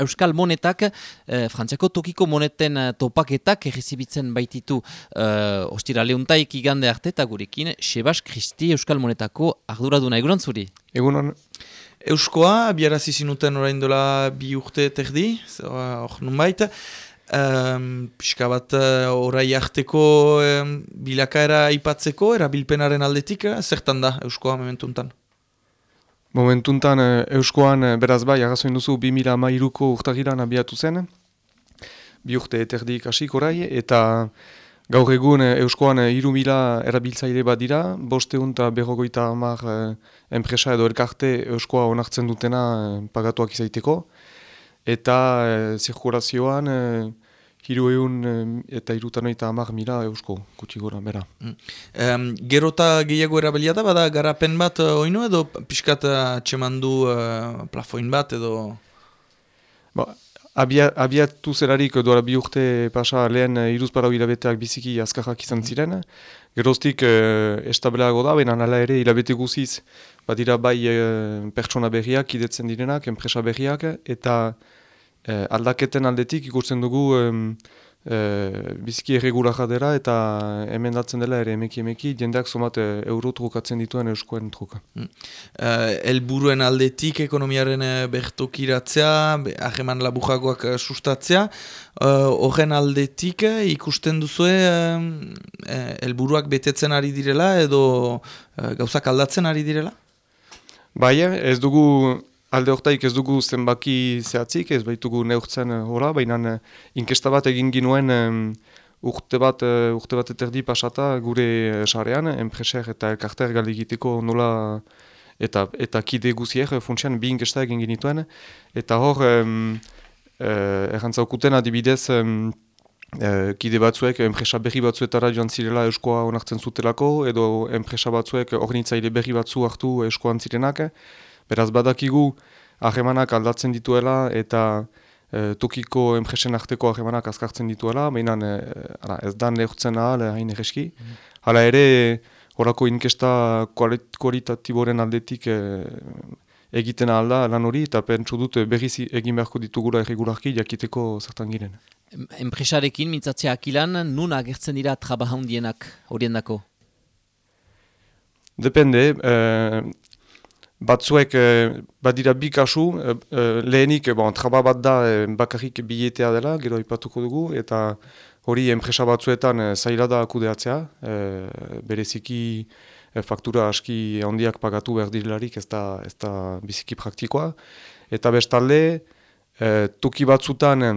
Euskal monetak, eh, frantziako tokiko moneten eh, topaketak errezibitzen baititu eh, ostira leuntaik igande arte eta gurekin Sebas Kristi Euskal monetako arduraduna. Egunon zuri? Egunon. Euskoa, biarazi zinuten orain dola bi urte terdi, hor nun baita. Um, pixka bat uh, orai harteko um, bilakaera ipatzeko, erabilpenaren aldetik, uh, zertan da Euskoa mementuntan? Momentuntan eh, Euskoan eh, beraz bai, agazoin duzu 2000 mairuko urtagiran abiatu zen, bi urte eterdik hasik orai, eta gaur egun eh, Euskoan iru mila erabiltzaile bat dira, boste unta berrogoita amar enpresa edo elkarte Euskoa onartzen dutena pagatuak izaiteko, eta zirkulazioan hiru egun eta irutan oita amak mila eusko, kutsi gora, bera. Mm. Um, gerota gehiago erabilia da, bada garapen bat uh, oinu edo pixkat atxemandu uh, plafoin bat edo... Ba, abia, abiatu zelarik doara bi urte pasa lehen uh, iruz parau hilabeteak biziki azkarrak izan mm. ziren. Geroztik uh, estableago da, baina nala ere hilabete guziz, badira bai uh, pertsona berriak, idetzen direnak, enpresa berriak, eta eh, aldaketen aldetik ikusten dugu eh, biziki erregula jadera eta hemen datzen dela ere emeki emeki jendeak somat eh, euro trukatzen dituen euskoen truka. Mm. Elburuen aldetik ekonomiaren bertokiratzea, aheman labujagoak sustatzea, horren aldetik ikusten duzue uh, elburuak betetzen ari direla edo gauzak aldatzen ari direla? Bai, ez dugu Alde horretaik ez dugu zenbaki zehatzik, ez baitugu neurtzen eh, hola, baina uh, inkesta bat egin ginuen urte bat, uh, urte bat eterdi pasata gure sarean, enpreser eta elkarter galegiteko nola eta, eta kide guzier funtsian bi inkesta egin ginituen. Eta hor, um, uh, errantzaukuten adibidez, um, uh, kide batzuek enpresa berri batzuetara joan zirela euskoa onartzen zutelako, edo enpresa batzuek ornitzaile berri batzu hartu euskoan zirenak, Beraz badakigu ahemanak aldatzen dituela eta e, tokiko enpresen arteko ahemanak azkartzen dituela, baina e, ez dan lehurtzen ahal hain egeski. Mm. Hala ere, horako inkesta kualitatiboren aldetik e, egiten ahal da lan hori, eta pentsu dut berriz egin beharko ditugura erregularki jakiteko zertan giren. Enpresarekin, mintzatzea akilan, nun agertzen dira trabahaundienak horien dako? Depende, batzuek eh, badira bi kasu, eh, eh, lehenik bon, traba bat da eh, bakarrik biletea dela, gero ipatuko dugu, eta hori enpresa batzuetan eh, zaila da akudeatzea, eh, bereziki eh, faktura aski handiak pagatu behar direlarik ez da, ez da biziki praktikoa. Eta bestalde, eh, tuki batzutan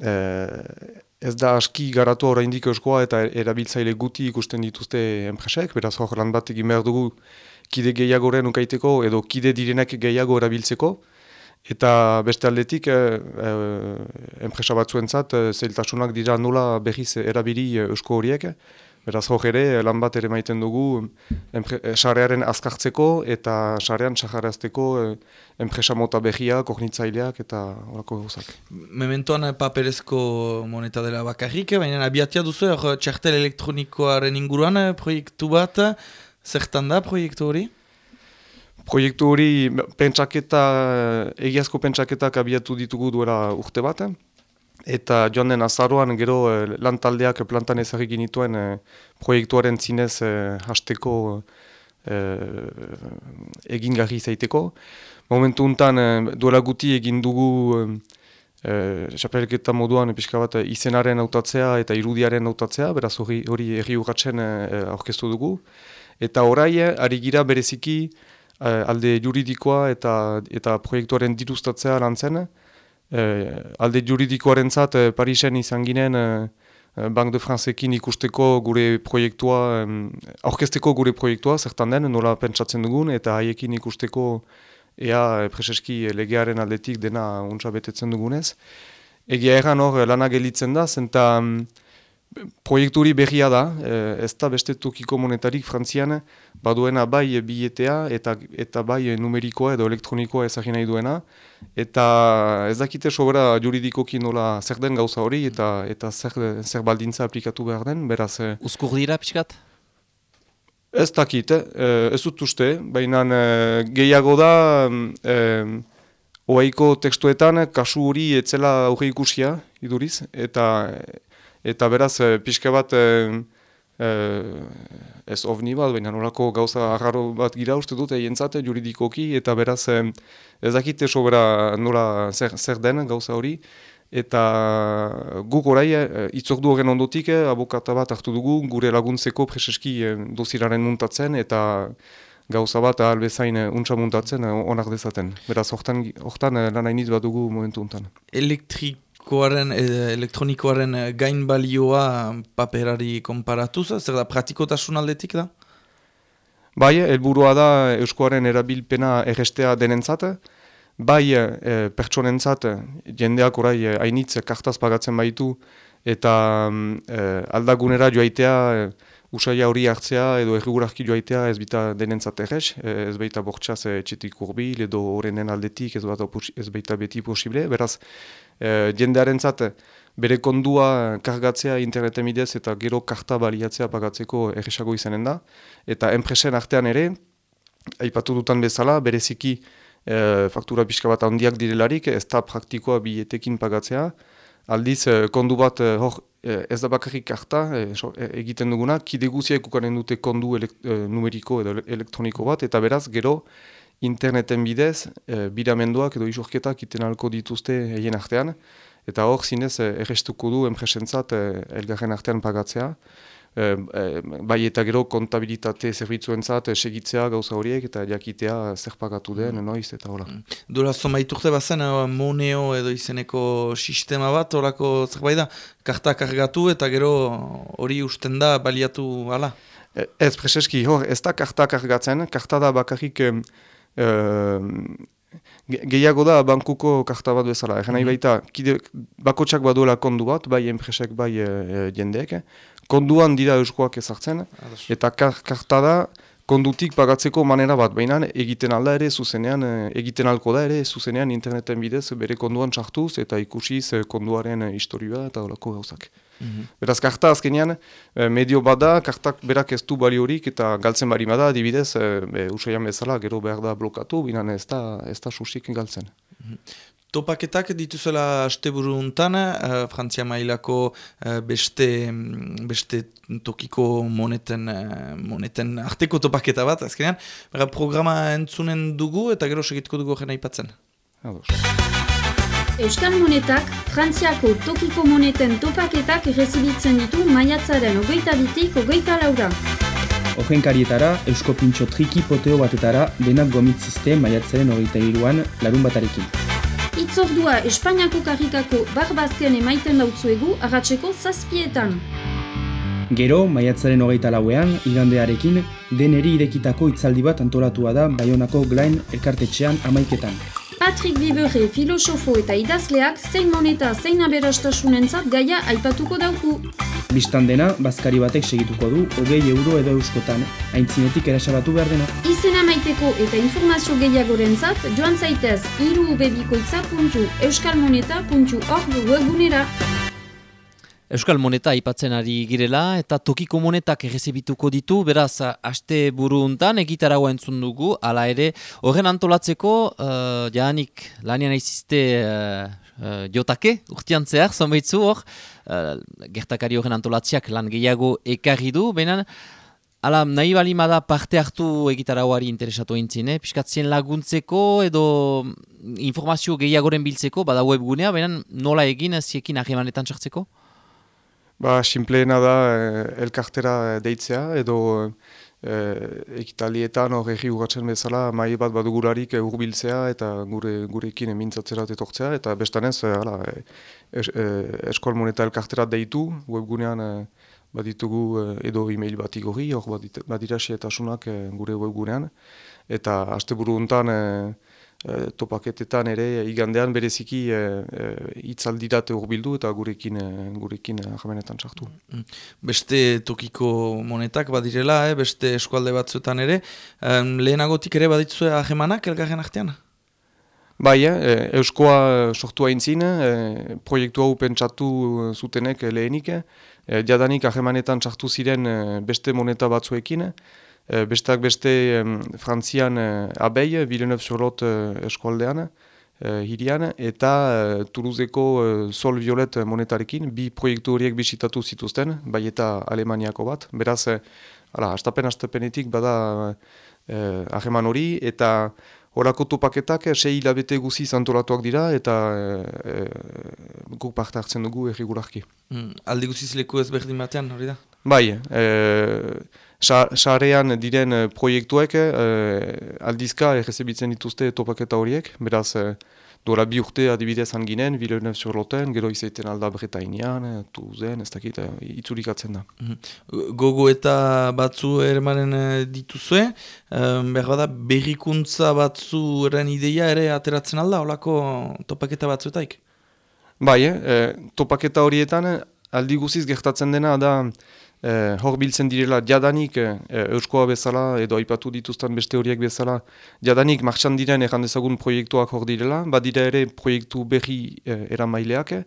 eh, ez da aski garatu oraindik euskoa eta erabiltzaile guti ikusten dituzte enpresek, beraz hor lan bat egin behar dugu kide gehiagoren ukaiteko edo kide direnak gehiago erabiltzeko. Eta beste aldetik, eh, eh, enpresa batzuentzat, eh, zeiltasunak dira nula behiz erabili eusko horiek. Beraz hor ere, lan bat ere maiten dugu sarearen azkartzeko eta sarean saharazteko eh, enpresa mota behia, kognitsaileak eta horako gauzak. Mementoan paperezko moneta dela bakarrik, baina abiatia duzu, txartel elektronikoaren inguruan proiektu bat, Zertan da proiektu hori? Proiektu hori pentsaketa, egiazko pentsaketak abiatu ditugu duela urte bat. Eta joan den azaroan gero eh, lan taldeak plantan ezagik nituen eh, proiektuaren zinez eh, hasteko eh, egin garri zaiteko. Momentu untan eh, duela guti egin dugu eh, moduan pixka bat izenaren autatzea eta irudiaren autatzea, beraz hori, hori erri urratzen eh, aurkeztu dugu. Eta orai, ari gira bereziki alde juridikoa eta eta proiektuaren dituztatzea lantzen. Uh, alde juridikoaren zat, uh, Parisen izan ginen uh, Bank de Franceekin ikusteko gure proiektua, aurkezteko gure proiektua, zertan den, nola pentsatzen dugun, eta haiekin ikusteko ea preseski legearen aldetik dena untsa betetzen dugunez. Egia erran hor lanak gelitzen da, zenta... Um, Proiekturi berria da, eh, ez da beste tokiko monetarik frantzian, baduena bai biletea eta, eta bai numerikoa edo elektronikoa ezagin nahi duena. Eta ez dakite sobera juridikoki nola zer den gauza hori eta eta zer, zer baldintza aplikatu behar den, beraz... Eh, Uzkur dira pixkat? Ez dakit, eh, ez dut uste, baina gehiago da oaiko tekstuetan kasu hori etzela aurre ikusia, iduriz, eta eta beraz, pixka bat, ez ovni bat, baina nolako gauza agarro bat gira uste dut, jentzate juridikoki, eta beraz, ez dakite sobera nola zer, zer den gauza hori, eta guk orai eh, itzordu horren ondotik abokata bat hartu dugu gure laguntzeko preseski doziraren muntatzen eta gauza bat albezain untsa muntatzen onak dezaten. Beraz, hortan, hortan lan hainiz bat dugu momentu untan. Elektrikoaren, elektronikoaren gain balioa paperari konparatuz, zer da pratikotasun aldetik da? Bai, helburua da euskoaren erabilpena errestea denentzat, bai e, pertsonentzat jendeak orai hainitz kartaz pagatzen baitu eta e, aldagunera joaitea e, usaila hori hartzea edo errigurakki joaitea ez bita denentzat errez, ez baita bortxaz etxetik urbil edo horrenen aldetik ez, ez baita beti posible, beraz e, jendearen zat, bere kondua kargatzea interneten bidez eta gero karta baliatzea pagatzeko erresago izanen da eta enpresen artean ere, aipatu dutan bezala, bereziki e, faktura pixka bat handiak direlarik, ez da praktikoa bietekin pagatzea. Aldiz, e, kondu bat, e, hor, ez da bakarrik karta egiten duguna, kide guzia ekukanen dute kondu numeriko edo elektroniko bat, eta beraz, gero, interneten bidez, biramenduak edo isurketak iten alko dituzte egin artean, eta hor, zinez, errestuko du enpresentzat elgarren artean pagatzea bai eta gero kontabilitate zerbitzuentzat segitzea gauza horiek eta jakitea zer pagatu den, mm. noiz eta hola. Mm. Dura zomaiturte bazen, moneo edo izeneko sistema bat, horako zerbait da, karta kargatu eta gero hori usten da baliatu ala? E, ez, preseski, hor, ez da karta kargatzen, karta da bakarrik gehiago da bankuko karta bat bezala. Egen nahi mm baita, kide, bakotsak baduela kondu bat, bai enpresek, bai e, jendeek, konduan dira euskoak ezartzen, eta karta da kondutik pagatzeko manera bat, baina egiten alda ere zuzenean, eh, egiten alko da ere zuzenean interneten bidez bere konduan txartuz eta ikusiz eh, konduaren historioa eta olako gauzak. Mm Beraz, karta azkenean medio bada, kartak berak ez du baliorik eta galtzen bari bada, dibidez, e, usaian bezala, gero behar da blokatu, binan ez da, ez da susik galtzen. Mm Topaketak dituzela asteburu untan, uh, Frantzia mailako uh, beste, beste tokiko moneten, uh, moneten arteko topaketa bat, azkenean. Bera, programa entzunen dugu eta gero segituko dugu jena ipatzen. Euskal Monetak, Frantziako tokiko moneten topaketak errezibitzen ditu maiatzaren ogeita bitik ogeita laura. Ogen karietara, Eusko Pintxo triki poteo batetara, denak gomitzizte maiatzaren ogeita iruan larun batarekin. Itzordua Espainiako karrikako barbazken emaiten dautzuegu agatzeko zazpietan. Gero, maiatzaren hogeita lauean, igandearekin, deneri irekitako itzaldi bat antolatua da Bayonako Glain elkartetxean amaiketan. Patrick Vibere filosofo eta idazleak zein moneta zein aberastasunentzat gaia aipatuko dauku. Bistan dena, bazkari batek segituko du, hogei euro edo euskotan, haintzinetik erasalatu behar dena. Izena maiteko eta informazio gehiagoren zat, joan zaitez irubebikoitza.euskalmoneta.org webgunera. Euskal Moneta aipatzen ari girela eta tokiko monetak errezibituko ditu, beraz, aste buru untan egitaragoa entzun dugu, ala ere, horren antolatzeko, uh, jahanik lanian aizizte uh, uh, jotake, urtean zehar, zonbaitzu hor, uh, gertakari horren antolatziak lan gehiago ekarri du, benan, Hala, nahi bali da parte hartu egitaragoari interesatu entzien, eh? Piskatzien laguntzeko edo informazio gehiagoren biltzeko, bada webgunea, benan nola egin ziekin ahemanetan sartzeko? Ba, simpleena da eh, elkartera deitzea edo eh, ekitalietan hor egi ugatzen bezala mai bat badugularik urbiltzea eta gure gurekin emintzatzera etortzea eta bestanez eh, hala, eh, es, eh, eskol moneta elkartera deitu webgunean eh, baditugu eh, edo e-mail bat igorri hor badira eta eh, gure webgunean eta asteburu hontan eh, e, topaketetan ere igandean bereziki e, e, itzaldirat urbildu eta gurekin e, gurekin jamenetan sartu. Mm. Beste tokiko monetak badirela, eh? beste eskualde batzuetan ere, um, lehenagotik ere baditzue ahemanak elgarren artean? Bai, eh, Euskoa sortu haintzin, eh, proiektu hau pentsatu zutenek lehenik, eh, jadanik ahemanetan sartu ziren beste moneta batzuekin, Eh, bestak beste Frantzian uh, abei, Villeneuve sur lot uh, eskualdean, hirian, eta e, Toulouseko Sol Violet monetarekin, bi proiektu horiek bisitatu zituzten, bai eta Alemaniako bat. Beraz, e, astapen-astapenetik bada e, hori, eta Horako topaketak sei hilabete guzi zantolatuak dira eta e, guk parte hartzen dugu errigularki. Mm, aldi guziz leku ez berdin batean, hori da? Bai, e, sarean diren proiektuek e, aldizka errezebitzen dituzte topaketa horiek, beraz duela bi urte adibidez anginen, Villeneuve sur Loten, gero izaiten alda Bretainean, Tuzen, ez dakit, itzulikatzen da. Mm Gogo eta batzu ermanen dituzue, um, behar bada berrikuntza batzu eren ideia ere ateratzen alda, holako topaketa batzuetaik? Bai, eh, topaketa horietan aldi guziz gertatzen dena da eh, hor biltzen direla jadanik eh, euskoa bezala edo aipatu dituzten beste horiek bezala jadanik martxan diren errandezagun proiektuak hor direla, badira ere proiektu berri eh, eramaileak, eh,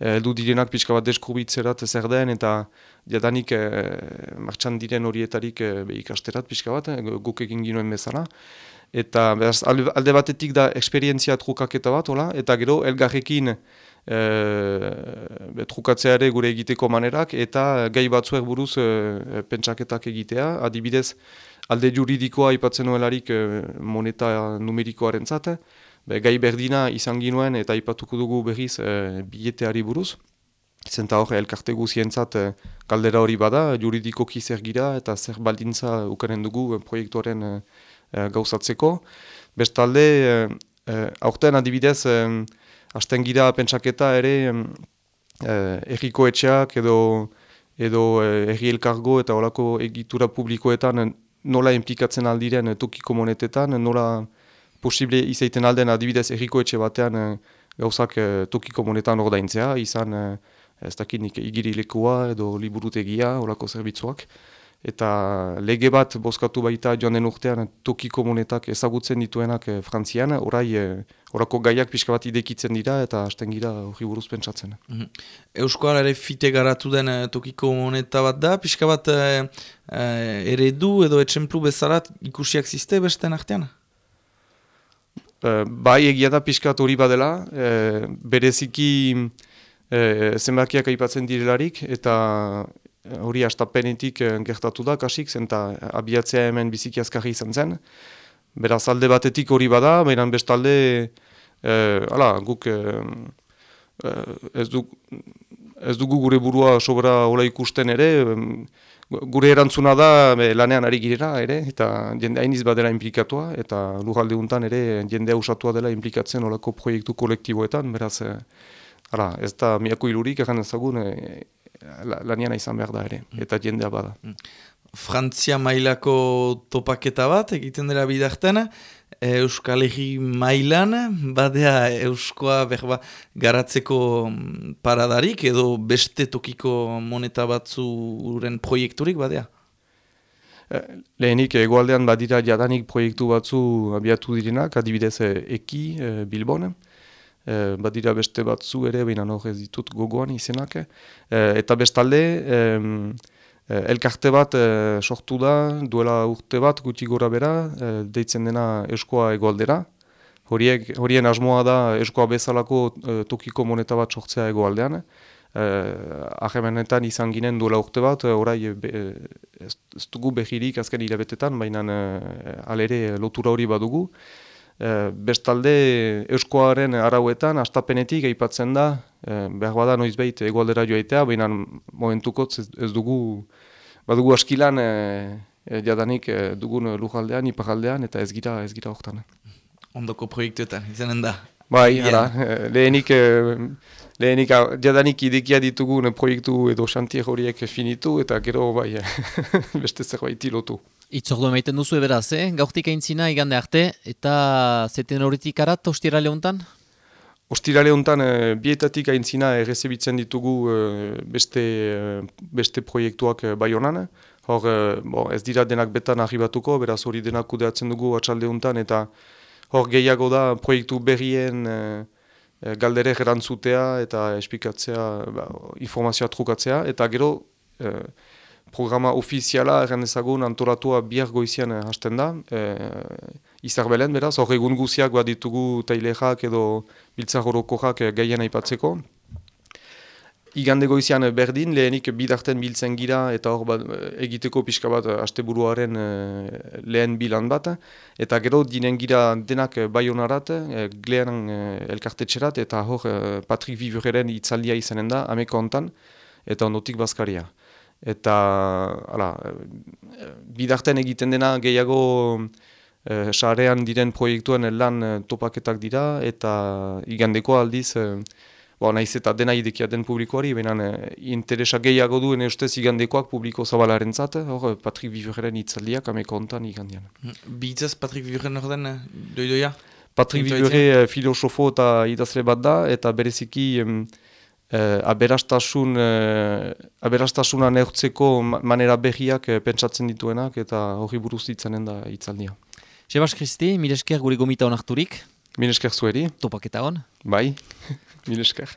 eldu direnak pixka bat deskubitzerat zer den eta jadanik eh, martxan diren horietarik eh, ikasterat pixka bat, eh, guk egin ginoen bezala. Eta beraz, alde batetik da eksperientzia trukaketa bat, hola? eta gero elgarrekin e, trukatzea ere gure egiteko manerak eta gai batzuek buruz e, pentsaketak egitea. Adibidez, alde juridikoa ipatzen nuelarik e, moneta numerikoaren zate, gai berdina izan ginuen eta ipatuko dugu berriz e, bileteari buruz. Zenta hor, elkarte guzientzat e, kaldera hori bada, juridikoki zer gira eta zer baldintza ukaren dugu proiektuaren e, gauzatzeko. Bestalde, e, aurten adibidez, hasten gira pentsaketa ere eh, erriko etxeak edo edo eh, erri elkargo eta horako egitura publikoetan nola implikatzen aldiren tokiko monetetan, nola posible izaiten alden adibidez erriko etxe batean eh, gauzak eh, tokiko monetan ordaintzea, izan eh, ez dakinik igirilekua edo liburutegia, horako zerbitzuak eta lege bat bozkatu baita joan den urtean tokiko monetak ezagutzen dituenak e, frantzian, orai e, orako gaiak pixka bat idekitzen dira eta hasten gira hori buruz pentsatzen. Mm -hmm. Euskoal ere fite garatu den e, tokiko moneta bat da, pixka bat e, e, eredu edo etxemplu bezarat ikusiak ziste beste artean? E, bai egia da pixka hori badela, e, bereziki e, zenbakiak aipatzen direlarik eta hori astapenetik eh, gertatu da, kasik, zenta abiatzea hemen biziki azkarri izan zen. Beraz alde batetik hori bada, beran bestalde, eh, ala, guk eh, ez, du, ez dugu gure burua sobra hola ikusten ere, gure erantzuna da lanean ari girera ere, eta jende hainiz badela implikatua, eta lujalde untan ere jende usatua dela implikatzen olako proiektu kolektiboetan, beraz, ala, ez da miako ilurik, egan ezagun, laniana izan behar da ere, mm. eta jendea bada. Mm. Frantzia mailako topaketa bat, egiten dira bidartena, Euskal Herri mailan, badea Euskoa berba garatzeko mm, paradarik, edo beste tokiko moneta batzuren proiekturik badea? Eh, lehenik egoaldean badira jadanik proiektu batzu abiatu direnak, adibidez eh, Eki, eh, Bilbon, e, badira beste batzu ere, baina hor ditut gogoan izenak. E, eta bestalde, e, elkarte bat e, sortu da, duela urte bat guti gora bera, e, deitzen dena eskoa egoaldera. Horiek, horien asmoa da eskoa bezalako e, tokiko moneta bat sortzea egoaldean. Uh, izan ginen duela urte bat, orai ez, ez dugu behirik azken hilabetetan, baina uh, alere lotura hori badugu. E, bestalde euskoaren arauetan astapenetik aipatzen da e, behar bada noiz behit egualdera joaitea, baina momentukotz ez, ez dugu badugu askilan e, e, jadanik e, dugun lujaldean, ipajaldean eta ez gira ez gira horretan. Ondoko proiektuetan, izanen da. Bai, ara, lehenik, lehenik jadanik idekia ditugun proiektu edo xantier horiek finitu eta gero bai beste zerbait lotu. Itzordu emaiten duzu eberaz, eh? gaurtik aintzina igande arte, eta zeten horretik arat, ostirale honetan? Ostirale honetan, e, bietatik aintzina errezebitzen ditugu e, beste, e, beste proiektuak e, bai honan. Hor, e, bo, ez dira denak betan arribatuko, beraz hori denak kudeatzen dugu atxalde honetan, eta hor gehiago da proiektu berrien e, e, galdere erantzutea eta espikatzea, ba, informazioa trukatzea, eta gero programa ofiziala erran ezagun antolatua bihar goizian eh, hasten da. E, Izarbelen, beraz, hor egun guziak bat ditugu tailexak edo biltzak horokojak e, gehien aipatzeko. Igande goizian berdin, lehenik bidarten biltzen gira eta hor bat, egiteko pixka bat asteburuaren e, lehen bilan bat. Eta gero dinen gira denak bai honarat, e, glean e, elkartetxerat eta hor e, Patrik Vivureren itzaldia izanen da, ameko hontan, eta ondotik bazkaria. Eta ala, bidarten egiten dena gehiago e, sarean diren proiektuen lan topaketak dira eta igandeko aldiz Bo, nahiz eta dena idekia den publikoari, baina eh, interesa gehiago duen ustez igandekoak publiko zabalaren zate, hor, Patrik Vivurren itzaldiak ameko ontan igandian. Bitzaz Patrik Vivurren hor den, doidoia? Patrik Vivurre eh, filosofo eta idazle bat da, eta bereziki eh, aberastasun, eh, aberastasuna neurtzeko manera behiak eh, pentsatzen dituenak, eta hori buruz ditzanen da itzaldia. Sebas Kristi, miresker gure gomita honarturik. Minesker zueri. Topaketa hon. Bai, minesker.